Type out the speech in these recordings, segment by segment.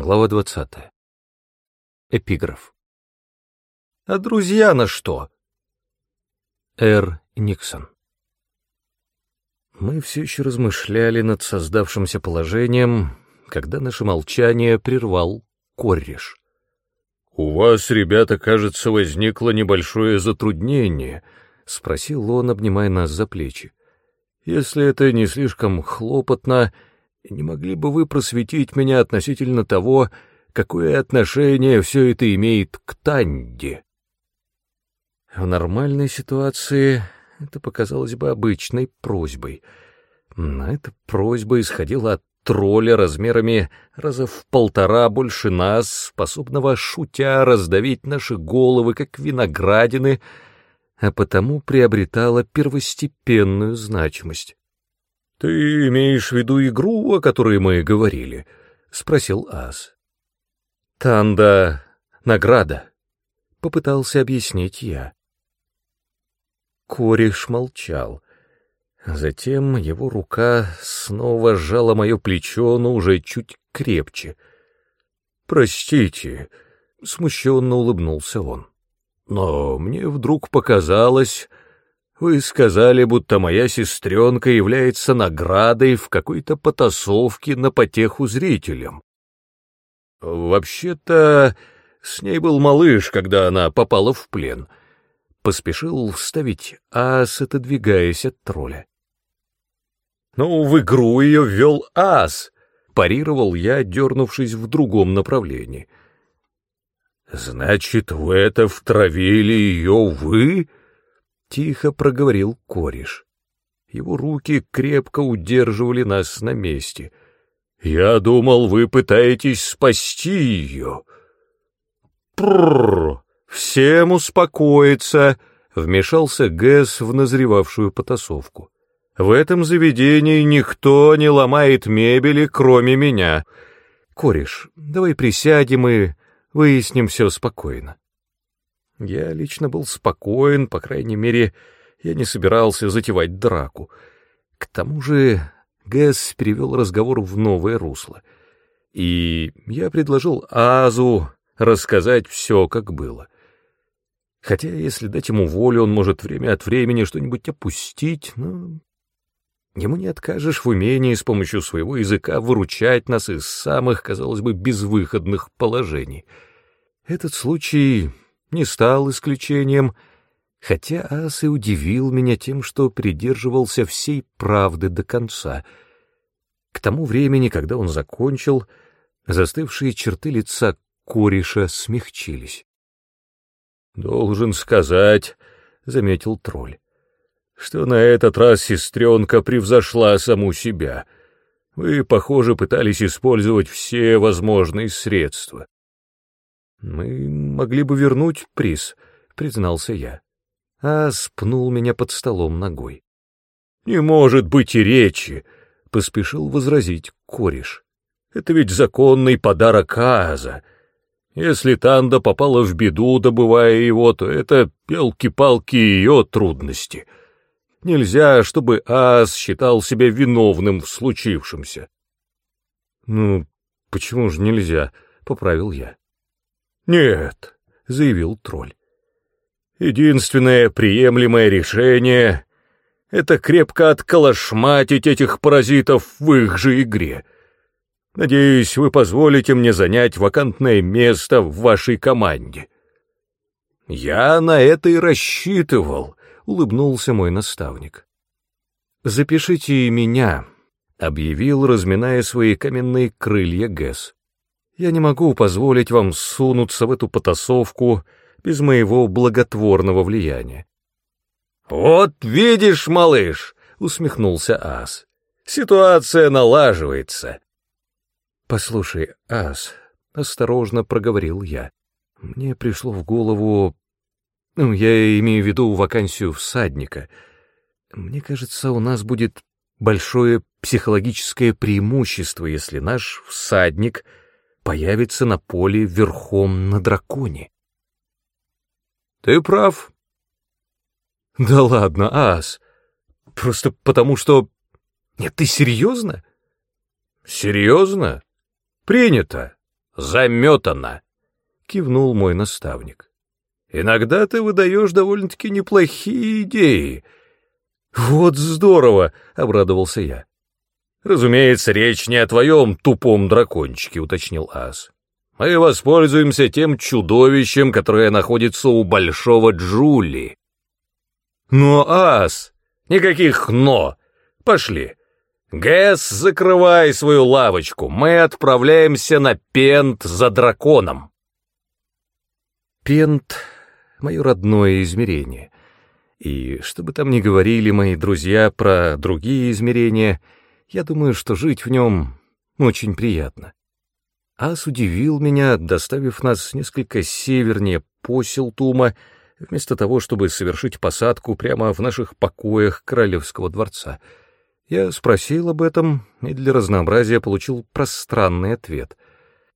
Глава 20. Эпиграф. А друзья на что? Р. Никсон. Мы все еще размышляли над создавшимся положением, когда наше молчание прервал кореш. «У вас, ребята, кажется, возникло небольшое затруднение», — спросил он, обнимая нас за плечи. «Если это не слишком хлопотно, не могли бы вы просветить меня относительно того, какое отношение все это имеет к Танде?» В нормальной ситуации это показалось бы обычной просьбой. Но эта просьба исходила от тролля размерами раза в полтора больше нас, способного шутя раздавить наши головы, как виноградины, а потому приобретала первостепенную значимость. — Ты имеешь в виду игру, о которой мы говорили? — спросил Ас. — Танда — награда, — попытался объяснить я. Кореш молчал. Затем его рука снова сжала мое плечо, но уже чуть крепче. «Простите», — смущенно улыбнулся он, — «но мне вдруг показалось, вы сказали, будто моя сестренка является наградой в какой-то потасовке на потеху зрителям. Вообще-то, с ней был малыш, когда она попала в плен» поспешил вставить ас, отодвигаясь от тролля. «Ну, в игру ее ввел ас!» — парировал я, дернувшись в другом направлении. «Значит, в это втравили ее вы?» — тихо проговорил кореш. Его руки крепко удерживали нас на месте. «Я думал, вы пытаетесь спасти ее». «Прррр!» «Всем успокоиться!» — вмешался Гэс в назревавшую потасовку. «В этом заведении никто не ломает мебели, кроме меня. Кореш, давай присядем и выясним все спокойно». Я лично был спокоен, по крайней мере, я не собирался затевать драку. К тому же Гэс перевел разговор в новое русло. И я предложил Азу рассказать все, как было — Хотя, если дать ему волю, он может время от времени что-нибудь опустить, но... Ему не откажешь в умении с помощью своего языка выручать нас из самых, казалось бы, безвыходных положений. Этот случай не стал исключением, хотя Ас и удивил меня тем, что придерживался всей правды до конца. К тому времени, когда он закончил, застывшие черты лица кореша смягчились. «Должен сказать», — заметил тролль, — «что на этот раз сестренка превзошла саму себя. Вы, похоже, пытались использовать все возможные средства». «Мы могли бы вернуть приз», — признался я. А спнул меня под столом ногой. «Не может быть и речи», — поспешил возразить кореш. «Это ведь законный подарок Ааза». Если Танда попала в беду, добывая его, то это пелки-палки ее трудности. Нельзя, чтобы Аас считал себя виновным в случившемся. — Ну, почему же нельзя? — поправил я. — Нет, — заявил тролль. Единственное приемлемое решение — это крепко отколошматить этих паразитов в их же игре — Надеюсь, вы позволите мне занять вакантное место в вашей команде. Я на это и рассчитывал, улыбнулся мой наставник. Запишите меня, объявил, разминая свои каменные крылья Гэс. Я не могу позволить вам сунуться в эту потасовку без моего благотворного влияния. Вот видишь, малыш, усмехнулся Ас. Ситуация налаживается. «Послушай, Ас», — осторожно проговорил я, — «мне пришло в голову... Ну, я имею в виду вакансию всадника. Мне кажется, у нас будет большое психологическое преимущество, если наш всадник появится на поле верхом на драконе». «Ты прав». «Да ладно, Ас, просто потому что...» «Нет, ты серьезно?» «Серьезно?» Принято. заметано, — кивнул мой наставник. Иногда ты выдаешь довольно-таки неплохие идеи. Вот здорово, — обрадовался я. Разумеется, речь не о твоем тупом дракончике, — уточнил Ас. Мы воспользуемся тем чудовищем, которое находится у Большого Джули. Но, Ас, никаких «но». Пошли. Гэс, закрывай свою лавочку, мы отправляемся на Пент за драконом. Пент — мое родное измерение. И что бы там ни говорили мои друзья про другие измерения, я думаю, что жить в нем очень приятно. Ас удивил меня, доставив нас несколько севернее по Селтума, вместо того, чтобы совершить посадку прямо в наших покоях королевского дворца. Я спросил об этом и для разнообразия получил пространный ответ.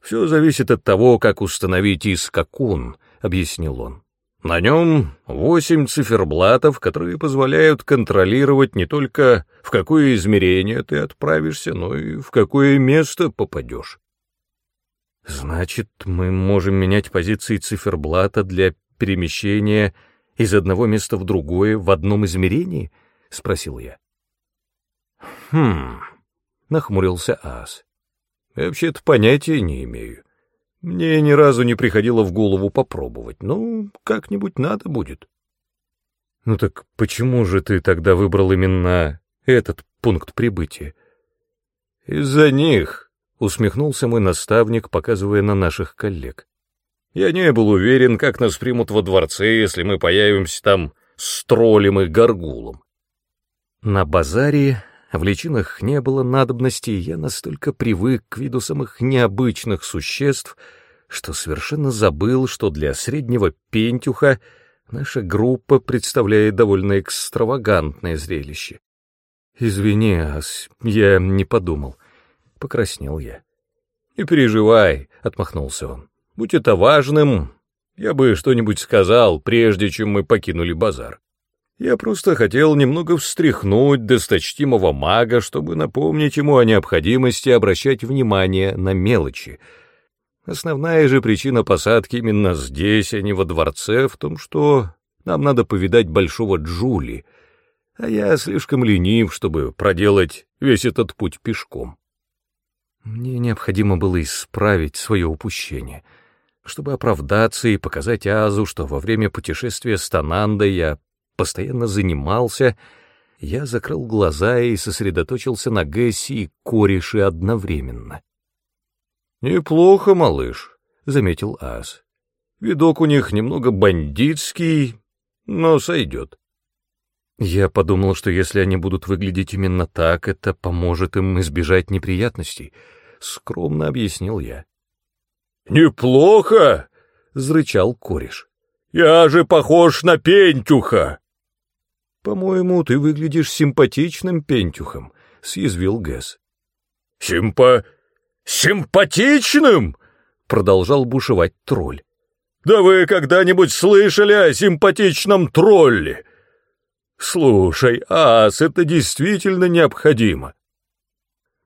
«Все зависит от того, как установить искакун», — объяснил он. На нем восемь циферблатов, которые позволяют контролировать не только в какое измерение ты отправишься, но и в какое место попадешь. Значит, мы можем менять позиции циферблата для перемещения из одного места в другое в одном измерении? — спросил я. — Хм, — нахмурился Ас. — Вообще-то понятия не имею. Мне ни разу не приходило в голову попробовать. Ну, как-нибудь надо будет. Ну так почему же ты тогда выбрал именно этот пункт прибытия? Из-за них, усмехнулся мой наставник, показывая на наших коллег. Я не был уверен, как нас примут во дворце, если мы появимся там с троллем и горгулом. На базаре в личинах не было надобности, я настолько привык к виду самых необычных существ, что совершенно забыл, что для среднего пентюха наша группа представляет довольно экстравагантное зрелище. «Извини, Ас, я не подумал», — покраснел я. «Не переживай», — отмахнулся он. «Будь это важным, я бы что-нибудь сказал, прежде чем мы покинули базар». Я просто хотел немного встряхнуть досточтимого мага, чтобы напомнить ему о необходимости обращать внимание на мелочи. Основная же причина посадки именно здесь, а не во дворце, в том, что нам надо повидать большого Джули, а я слишком ленив, чтобы проделать весь этот путь пешком. Мне необходимо было исправить свое упущение, чтобы оправдаться и показать Азу, что во время путешествия с Танандой я постоянно занимался, я закрыл глаза и сосредоточился на Гэсси и кореше одновременно. «Неплохо, малыш», — заметил Ас. «Видок у них немного бандитский, но сойдет». Я подумал, что если они будут выглядеть именно так, это поможет им избежать неприятностей, — скромно объяснил я. «Неплохо!» — зрычал кореш. «Я же похож на пентюха!» «По-моему, ты выглядишь симпатичным пентюхом», — съязвил Гэс. «Симпа... симпатичным?» — продолжал бушевать тролль. «Да вы когда-нибудь слышали о симпатичном тролле?» «Слушай, ас, это действительно необходимо».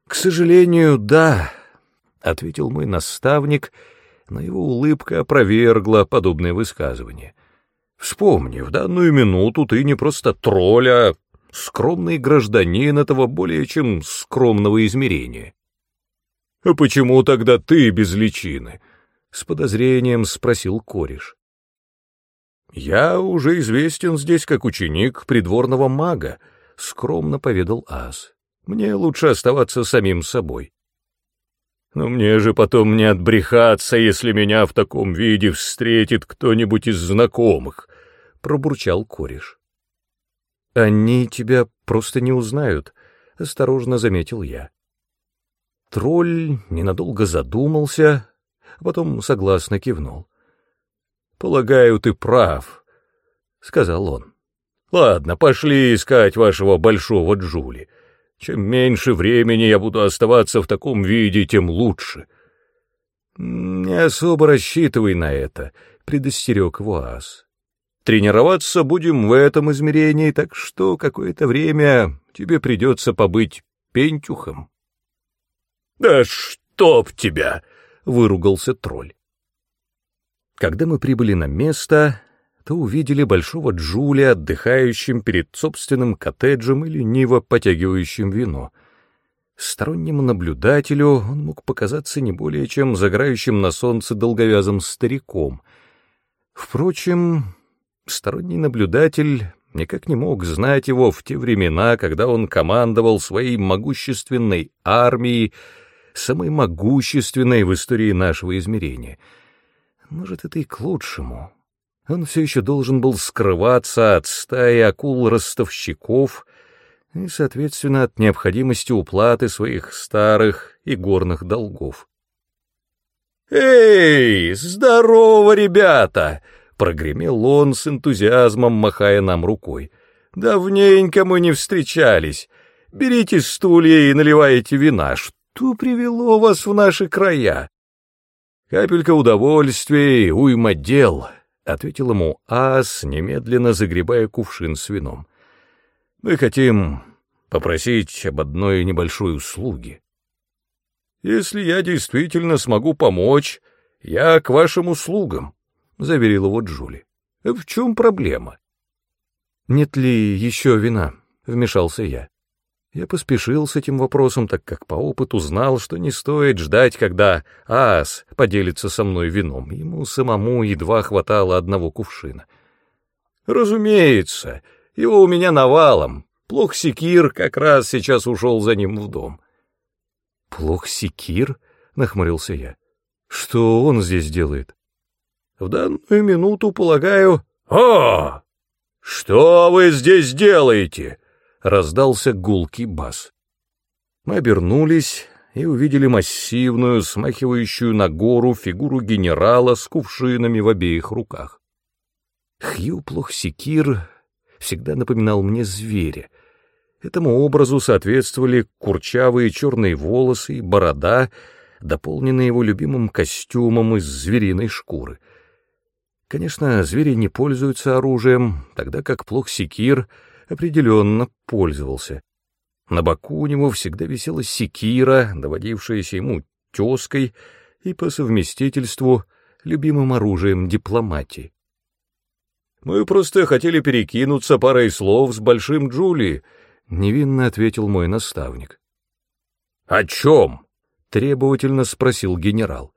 «К сожалению, да», — ответил мой наставник, но его улыбка опровергла подобное высказывание. Вспомни, в данную минуту ты не просто тролль, а скромный гражданин этого более чем скромного измерения. — А почему тогда ты без личины? — с подозрением спросил кореш. — Я уже известен здесь как ученик придворного мага, — скромно поведал Ас. — Мне лучше оставаться самим собой. Но мне же потом не отбрехаться, если меня в таком виде встретит кто-нибудь из знакомых, пробурчал кореш. «Они тебя просто не узнают», — осторожно заметил я. Тролль ненадолго задумался, а потом согласно кивнул. «Полагаю, ты прав», — сказал он. «Ладно, пошли искать вашего большого Джули. Чем меньше времени я буду оставаться в таком виде, тем лучше». «Не особо рассчитывай на это», — предостерег ас. Тренироваться будем в этом измерении, так что какое-то время тебе придется побыть пентюхом. — Да чтоб тебя! — выругался тролль. Когда мы прибыли на место, то увидели большого Джулия, отдыхающим перед собственным коттеджем и лениво потягивающим вино. Стороннему наблюдателю он мог показаться не более чем заграющим на солнце долговязым стариком. Впрочем, сторонний наблюдатель никак не мог знать его в те времена, когда он командовал своей могущественной армией, самой могущественной в истории нашего измерения. Может, это и к лучшему. Он все еще должен был скрываться от стаи акул-ростовщиков и, соответственно, от необходимости уплаты своих старых и горных долгов. «Эй, здорово, ребята!» — прогремел он с энтузиазмом, махая нам рукой. «Давненько мы не встречались. Берите стулья и наливайте вина. Что привело вас в наши края?» «Капелька удовольствия и уйма дел», — ответил ему Ас, немедленно загребая кувшин с вином. «Мы хотим попросить об одной небольшой услуге. Если я действительно смогу помочь, я к вашим услугам», — заверил его Джули. «В чем проблема?» «Нет ли еще вина?» — вмешался я. Я поспешил с этим вопросом, так как по опыту знал, что не стоит ждать, когда ас поделится со мной вином. Ему самому едва хватало одного кувшина. «Разумеется, его у меня навалом. Плох Секир как раз сейчас ушел за ним в дом». «Плох Секир?» — нахмурился я. «Что он здесь делает?» «В данную минуту, полагаю...» «О! Что вы здесь делаете?» Раздался гулкий бас. Мы обернулись и увидели массивную, смахивающую на гору фигуру генерала с кувшинами в обеих руках. Хью Плохсикир всегда напоминал мне зверя. Этому образу соответствовали курчавые черные волосы и борода, дополненные его любимым костюмом из звериной шкуры. Конечно, звери не пользуются оружием, тогда как Плохсикир — определенно пользовался. На боку у него всегда висела секира, доводившаяся ему тезкой и по совместительству любимым оружием дипломатии. «Мы просто хотели перекинуться парой слов с Большим Джули», — невинно ответил мой наставник. «О чем?» — требовательно спросил генерал.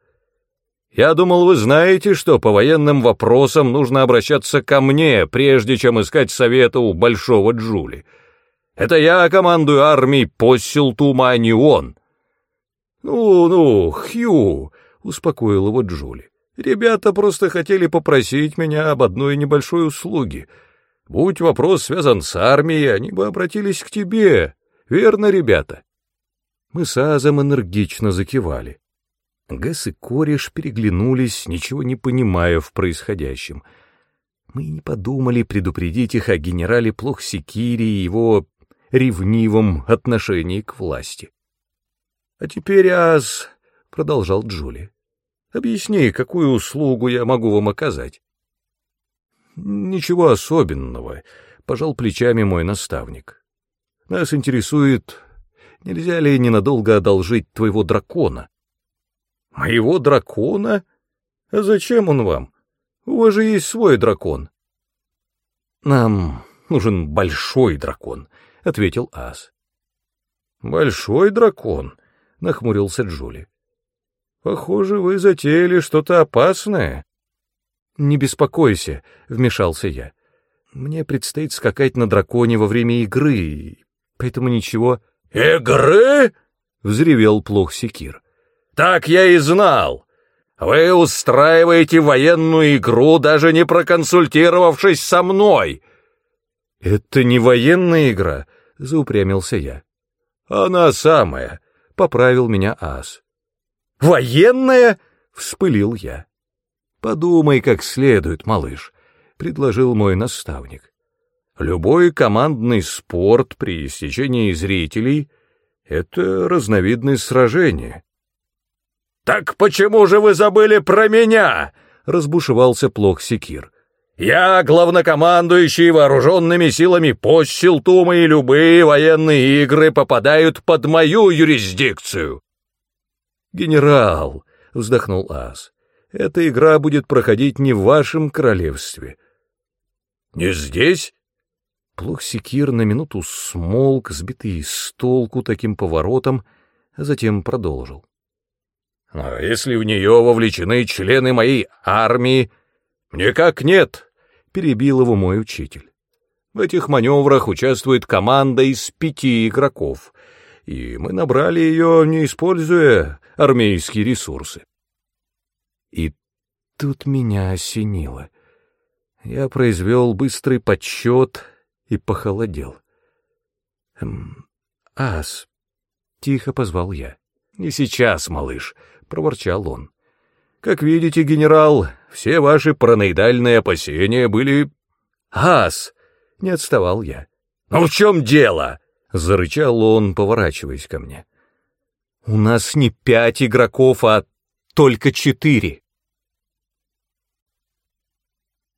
Я думал, вы знаете, что по военным вопросам нужно обращаться ко мне, прежде чем искать совета у Большого Джули. Это я командую армией по Силтума, а не он. Ну-ну, Хью, — успокоил его Джули. Ребята просто хотели попросить меня об одной небольшой услуге. Будь вопрос связан с армией, они бы обратились к тебе. Верно, ребята? Мы с Азом энергично закивали. Гэс и кореш переглянулись, ничего не понимая в происходящем. Мы не подумали предупредить их о генерале Плохсикире и его ревнивом отношении к власти. — А теперь, Аз, — продолжал Джули, — объясни, какую услугу я могу вам оказать. — Ничего особенного, — пожал плечами мой наставник. — Нас интересует, нельзя ли ненадолго одолжить твоего дракона? Моего дракона? А зачем он вам? У вас же есть свой дракон. Нам нужен большой дракон, ответил Ас. Большой дракон, нахмурился Джули. Похоже, вы затеяли что-то опасное. Не беспокойся, вмешался я. Мне предстоит скакать на драконе во время игры, поэтому ничего... «Игры?» — взревел плох Секир. Так я и знал. Вы устраиваете военную игру, даже не проконсультировавшись со мной. Это не военная игра, заупрямился я. Она самая, поправил меня Ас. Военная? вспылил я. Подумай как следует, малыш, предложил мой наставник. Любой командный спорт при истечении зрителей — это разновидность сражения. «Так почему же вы забыли про меня?» — разбушевался плох Секир. «Я главнокомандующий вооруженными силами Постилтума, и любые военные игры попадают под мою юрисдикцию». «Генерал», — вздохнул Ас. Эта игра будет проходить не в вашем королевстве. Не здесь? Плух Секир на минуту смолк, сбитый с толку таким поворотом, а затем продолжил. Но если в нее вовлечены члены моей армии, никак нет, перебил его мой учитель. В этих маневрах участвует команда из пяти игроков, и мы набрали ее, не используя армейские ресурсы. И тут меня осенило. Я произвел быстрый подсчет и похолодел. «Эм, «Ас», — тихо позвал я. «Не сейчас, малыш», — проворчал он. «Как видите, генерал, все ваши параноидальные опасения были...» «Ас!» — не отставал я. «Ну в чем дело?» — зарычал он, поворачиваясь ко мне. «У нас не пять игроков, а только четыре».